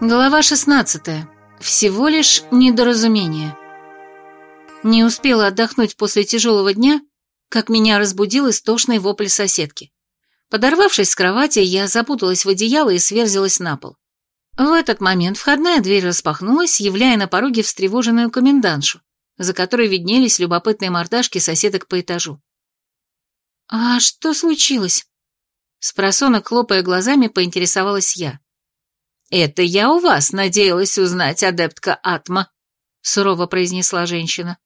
Глава 16. Всего лишь недоразумение. Не успела отдохнуть после тяжелого дня, как меня разбудил истошный вопль соседки. Подорвавшись с кровати, я запуталась в одеяло и сверзилась на пол. В этот момент входная дверь распахнулась, являя на пороге встревоженную комендантшу, за которой виднелись любопытные мордашки соседок по этажу. «А что случилось?» Спросонок, хлопая глазами, поинтересовалась я. «Это я у вас надеялась узнать, адептка Атма», — сурово произнесла женщина.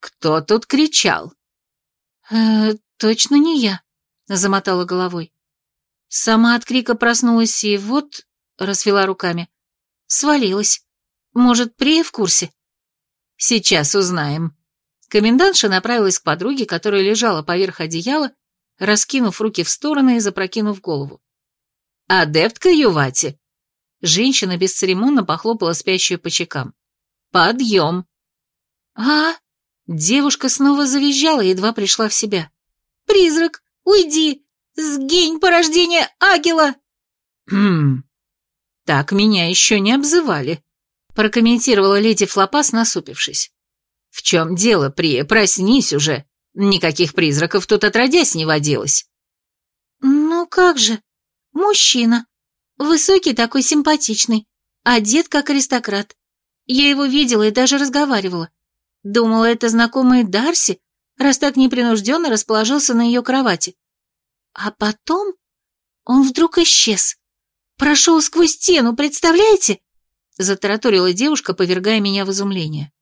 «Кто тут кричал?» «Э, точно не я», — замотала головой. Сама от крика проснулась и вот, — расвела руками, — свалилась. Может, Прия в курсе? Сейчас узнаем. Комендантша направилась к подруге, которая лежала поверх одеяла, раскинув руки в стороны и запрокинув голову. «Адептка Ювати, Женщина бесцеремонно похлопала спящую по щекам. «Подъем!» «А?» Девушка снова завизжала, едва пришла в себя. «Призрак, уйди! Сгинь, порождение Агила!» «Хм, так меня еще не обзывали», — прокомментировала леди Флопас, насупившись. «В чем дело, Прия? Проснись уже! Никаких призраков тут отродясь не водилось». «Ну как же? Мужчина. Высокий такой симпатичный, одет как аристократ. Я его видела и даже разговаривала. Думала, это знакомый Дарси, раз так непринужденно расположился на ее кровати. А потом он вдруг исчез. Прошел сквозь стену, представляете? Затараторила девушка, повергая меня в изумление.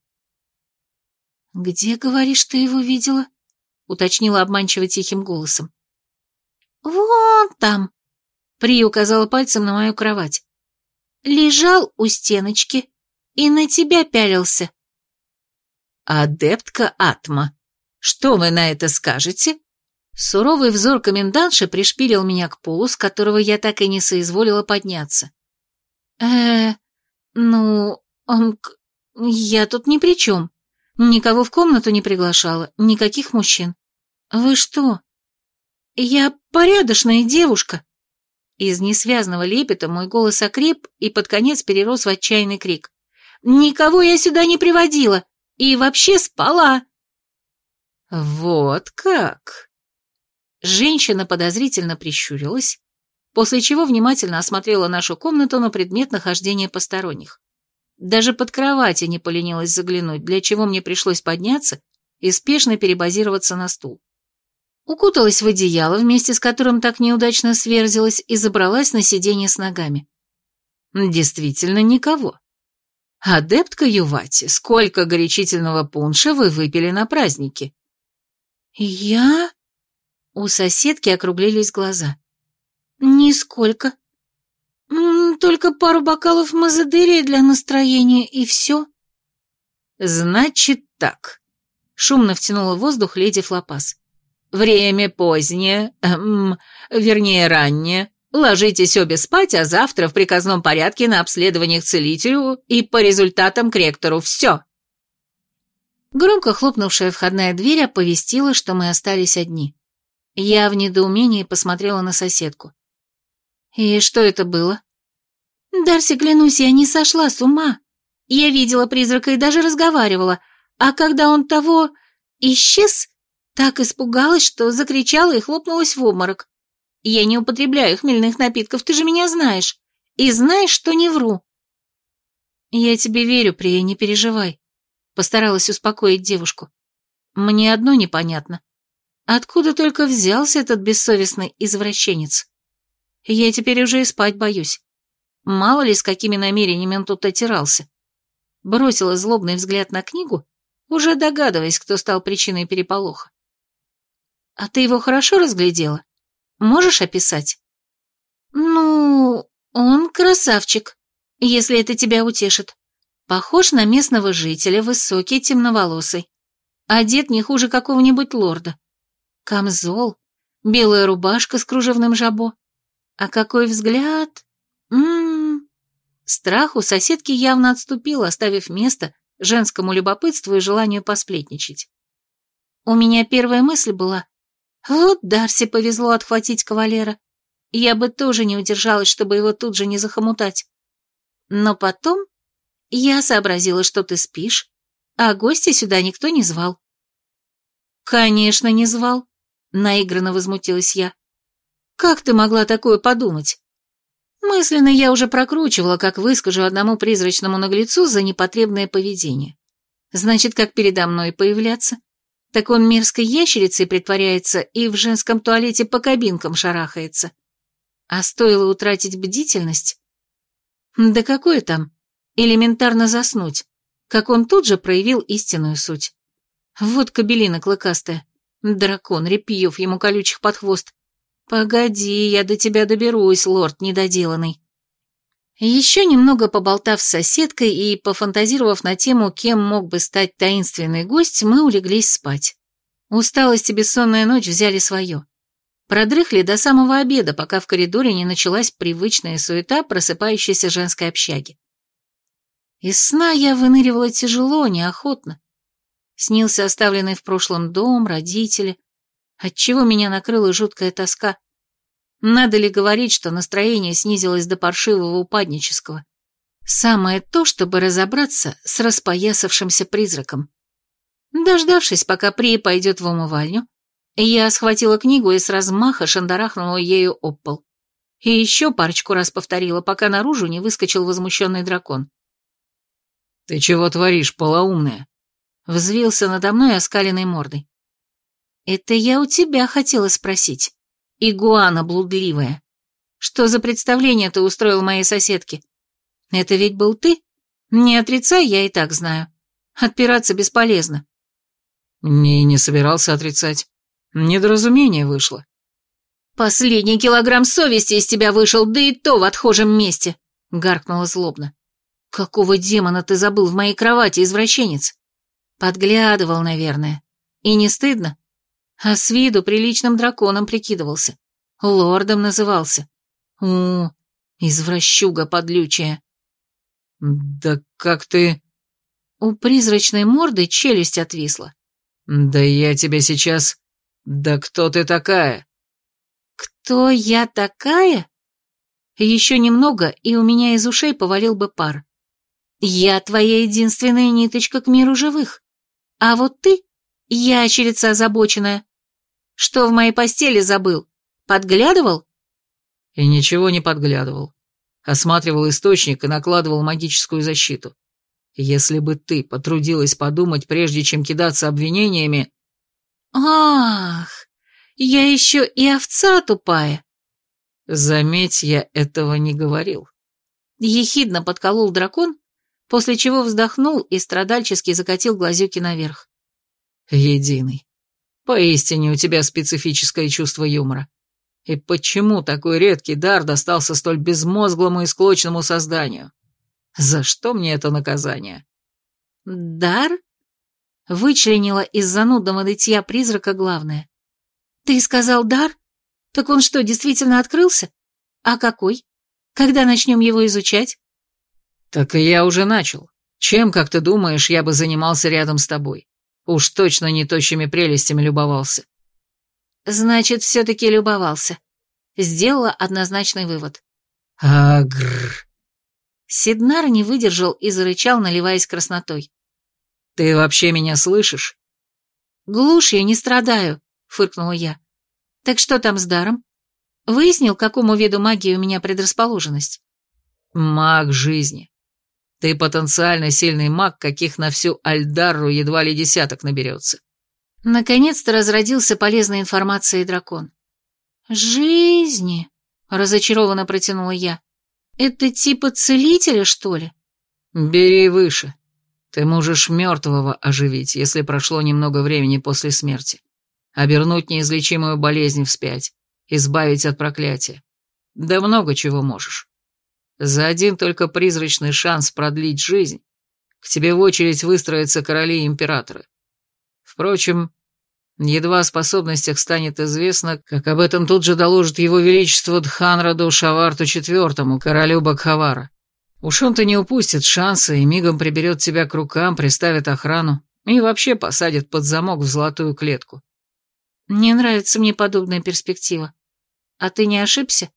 «Где, говоришь, ты его видела?» Уточнила обманчиво тихим голосом. «Вон там», При указала пальцем на мою кровать. Лежал у стеночки и на тебя пялился. Адептка Атма, что вы на это скажете? Суровый взор комендантши пришпилил меня к полу, с которого я так и не соизволила подняться. э ну, он... я тут ни при чем. Никого в комнату не приглашала, никаких мужчин. Вы что? Я порядочная девушка. Из несвязного лепета мой голос окреп и под конец перерос в отчаянный крик. «Никого я сюда не приводила! И вообще спала!» «Вот как!» Женщина подозрительно прищурилась, после чего внимательно осмотрела нашу комнату на предмет нахождения посторонних. Даже под кровати не поленилась заглянуть, для чего мне пришлось подняться и спешно перебазироваться на стул укуталась в одеяло, вместе с которым так неудачно сверзилась, и забралась на сиденье с ногами. Действительно никого. Адептка Ювати, сколько горячительного пунша вы выпили на празднике? Я? У соседки округлились глаза. Нисколько. Только пару бокалов мазадыри для настроения, и все. Значит так. Шумно втянула воздух леди Флопас. Время позднее, эм, вернее раннее. Ложитесь обе спать, а завтра в приказном порядке на обследование к целителю и по результатам к ректору. Все. Громко хлопнувшая входная дверь оповестила, что мы остались одни. Я в недоумении посмотрела на соседку. И что это было? Дарси, клянусь, я не сошла с ума. Я видела призрака и даже разговаривала, а когда он того исчез, так испугалась, что закричала и хлопнулась в обморок. Я не употребляю хмельных напитков, ты же меня знаешь. И знаешь, что не вру. Я тебе верю, Прия, не переживай. Постаралась успокоить девушку. Мне одно непонятно. Откуда только взялся этот бессовестный извращенец? Я теперь уже и спать боюсь. Мало ли, с какими намерениями он тут отирался. Бросила злобный взгляд на книгу, уже догадываясь, кто стал причиной переполоха. «А ты его хорошо разглядела? Можешь описать?» «Ну, он красавчик, если это тебя утешит. Похож на местного жителя, высокий, темноволосый. Одет не хуже какого-нибудь лорда. Камзол, белая рубашка с кружевным жабо. А какой взгляд! Ммм... Страх у соседки явно отступил, оставив место женскому любопытству и желанию посплетничать. У меня первая мысль была, вот Дарси повезло отхватить кавалера. я бы тоже не удержалась, чтобы его тут же не захомутать. Но потом я сообразила, что ты спишь, а гостя сюда никто не звал. Конечно, не звал, наигранно возмутилась я. Как ты могла такое подумать? Мысленно я уже прокручивала, как выскажу одному призрачному наглецу за непотребное поведение. Значит, как передо мной появляться? Так он мерзкой ящерицей притворяется и в женском туалете по кабинкам шарахается. А стоило утратить бдительность? Да какое там? Элементарно заснуть, как он тут же проявил истинную суть. Вот кабелина клыкастая. Дракон, репьев ему колючих под хвост. Погоди, я до тебя доберусь, лорд недоделанный. Еще немного поболтав с соседкой и пофантазировав на тему, кем мог бы стать таинственный гость, мы улеглись спать. Усталость и бессонная ночь взяли свое. Продрыхли до самого обеда, пока в коридоре не началась привычная суета просыпающейся женской общаги. Из сна я выныривала тяжело, неохотно. Снился оставленный в прошлом дом, родители, отчего меня накрыла жуткая тоска. Надо ли говорить, что настроение снизилось до паршивого упаднического? Самое то, чтобы разобраться с распоясавшимся призраком. Дождавшись, пока При пойдет в умывальню, я схватила книгу и с размаха шандарахнула ею об пол. И еще парочку раз повторила, пока наружу не выскочил возмущенный дракон. «Ты чего творишь, полоумная?» Взвился надо мной оскаленной мордой. «Это я у тебя хотела спросить. Игуана блудливая. Что за представление ты устроил моей соседке? Это ведь был ты? Не отрицай, я и так знаю. Отпираться бесполезно. Не, не собирался отрицать. Недоразумение вышло. Последний килограмм совести из тебя вышел, да и то в отхожем месте, гаркнула злобно. Какого демона ты забыл в моей кровати, извращенец? Подглядывал, наверное. И не стыдно? А с виду приличным драконом прикидывался. Лордом назывался. У, извращуга подлючая. Да как ты... У призрачной морды челюсть отвисла. Да я тебя сейчас... Да кто ты такая? Кто я такая? Еще немного, и у меня из ушей повалил бы пар. Я твоя единственная ниточка к миру живых. А вот ты — ящерица озабоченная. Что в моей постели забыл? Подглядывал?» И ничего не подглядывал. Осматривал источник и накладывал магическую защиту. Если бы ты потрудилась подумать, прежде чем кидаться обвинениями... «Ах, я еще и овца тупая!» Заметь, я этого не говорил. Ехидно подколол дракон, после чего вздохнул и страдальчески закатил глазюки наверх. Единый. Поистине у тебя специфическое чувство юмора. И почему такой редкий дар достался столь безмозглому и склочному созданию? За что мне это наказание? Дар? Вычленила из занудного нытья призрака главное. Ты сказал дар? Так он что, действительно открылся? А какой? Когда начнем его изучать? Так и я уже начал. Чем, как ты думаешь, я бы занимался рядом с тобой? Уж точно не тощими прелестями любовался. Значит, все-таки любовался. Сделала однозначный вывод. Агрр. Сиднар не выдержал и зарычал, наливаясь краснотой. Ты вообще меня слышишь? Глушью не страдаю, фыркнула я. Так что там с даром? Выяснил, к какому виду магии у меня предрасположенность? Маг жизни. Ты потенциально сильный маг, каких на всю Альдарру едва ли десяток наберется. Наконец-то разродился полезной информацией дракон. «Жизни!» — разочарованно протянула я. «Это типа целителя, что ли?» «Бери выше. Ты можешь мертвого оживить, если прошло немного времени после смерти. Обернуть неизлечимую болезнь вспять, избавить от проклятия. Да много чего можешь. За один только призрачный шанс продлить жизнь к тебе в очередь выстроятся короли и императоры. Впрочем, едва о способностях станет известно, как об этом тут же доложит его величество Дханраду Шаварту IV, королю Бакхавара. Уж он-то не упустит шанса и мигом приберет тебя к рукам, приставит охрану и вообще посадит под замок в золотую клетку. Не нравится мне подобная перспектива. А ты не ошибся?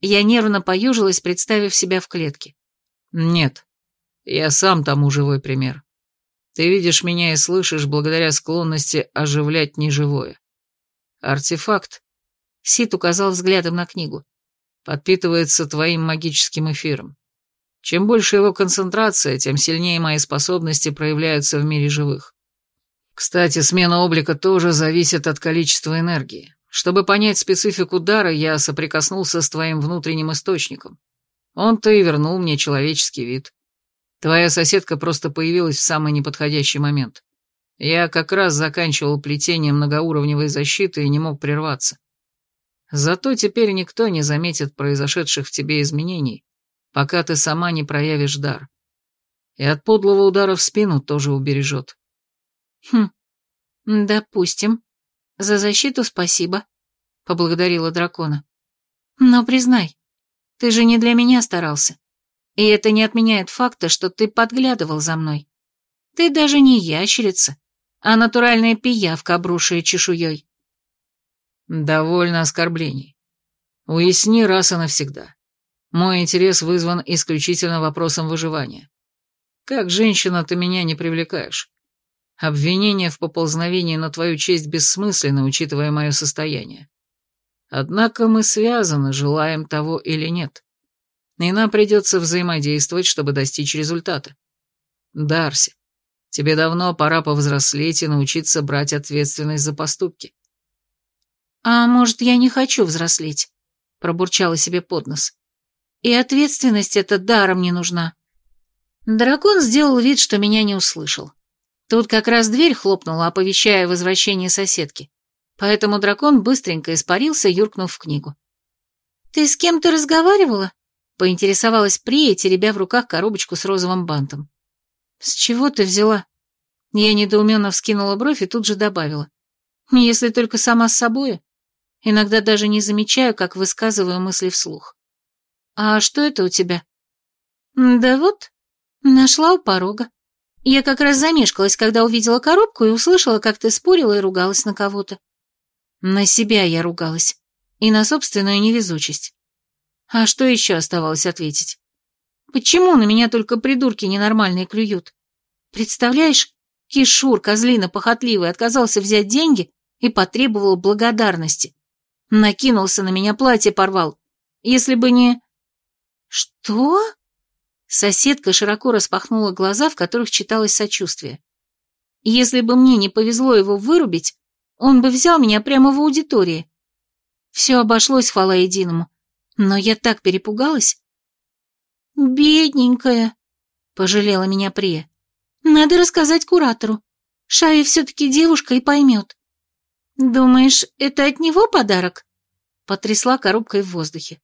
Я нервно поюжилась, представив себя в клетке. Нет, я сам тому живой пример. Ты видишь меня и слышишь благодаря склонности оживлять неживое. Артефакт, Сид указал взглядом на книгу, подпитывается твоим магическим эфиром. Чем больше его концентрация, тем сильнее мои способности проявляются в мире живых. Кстати, смена облика тоже зависит от количества энергии. Чтобы понять специфику дара, я соприкоснулся с твоим внутренним источником. Он-то и вернул мне человеческий вид. Твоя соседка просто появилась в самый неподходящий момент. Я как раз заканчивал плетение многоуровневой защиты и не мог прерваться. Зато теперь никто не заметит произошедших в тебе изменений, пока ты сама не проявишь дар. И от подлого удара в спину тоже убережет. Хм, допустим. За защиту спасибо, поблагодарила дракона. Но признай, ты же не для меня старался. И это не отменяет факта, что ты подглядывал за мной. Ты даже не ящерица, а натуральная пиявка, обрушая чешуей. Довольно оскорблений. Уясни раз и навсегда. Мой интерес вызван исключительно вопросом выживания. Как женщина ты меня не привлекаешь. Обвинение в поползновении на твою честь бессмысленно, учитывая мое состояние. Однако мы связаны, желаем того или нет. И нам придется взаимодействовать, чтобы достичь результата. Дарси, тебе давно пора повзрослеть и научиться брать ответственность за поступки. «А может, я не хочу взрослеть?» — пробурчала себе под нос. И ответственность эта даром не нужна. Дракон сделал вид, что меня не услышал. Тут как раз дверь хлопнула, оповещая возвращение соседки. Поэтому дракон быстренько испарился, юркнув в книгу. «Ты с кем-то разговаривала?» — поинтересовалась Прия, теребя в руках коробочку с розовым бантом. «С чего ты взяла?» Я недоуменно вскинула бровь и тут же добавила. «Если только сама с собой. Иногда даже не замечаю, как высказываю мысли вслух. «А что это у тебя?» «Да вот, нашла у порога. Я как раз замешкалась, когда увидела коробку и услышала, как ты спорила и ругалась на кого-то. На себя я ругалась. И на собственную невезучесть. А что еще оставалось ответить? Почему на меня только придурки ненормальные клюют? Представляешь, Кишур, козлина похотливый, отказался взять деньги и потребовал благодарности. Накинулся на меня, платье порвал. Если бы не... «Что?» Соседка широко распахнула глаза, в которых читалось сочувствие. «Если бы мне не повезло его вырубить, он бы взял меня прямо в аудитории. Все обошлось, хвала единому. Но я так перепугалась». «Бедненькая», — пожалела меня Прия. «Надо рассказать куратору. Шая все-таки девушка и поймет». «Думаешь, это от него подарок?» Потрясла коробкой в воздухе.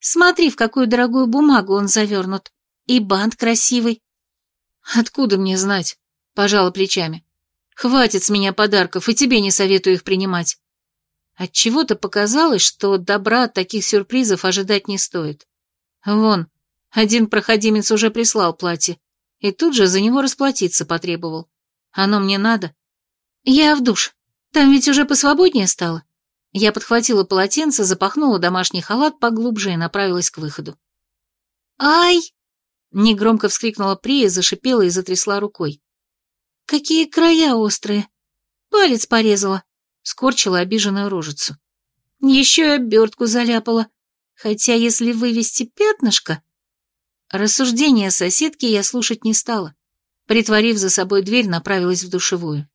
Смотри, в какую дорогую бумагу он завернут. И бант красивый. Откуда мне знать? Пожала плечами. Хватит с меня подарков, и тебе не советую их принимать. Отчего-то показалось, что добра от таких сюрпризов ожидать не стоит. Вон, один проходимец уже прислал платье, и тут же за него расплатиться потребовал. Оно мне надо. Я в душ. Там ведь уже посвободнее стало. Я подхватила полотенце, запахнула домашний халат поглубже и направилась к выходу. «Ай!» — негромко вскрикнула Прия, зашипела и затрясла рукой. «Какие края острые! Палец порезала!» — скорчила обиженную рожицу. «Еще и обертку заляпала, хотя если вывести пятнышко...» Рассуждения соседки я слушать не стала. Притворив за собой дверь, направилась в душевую.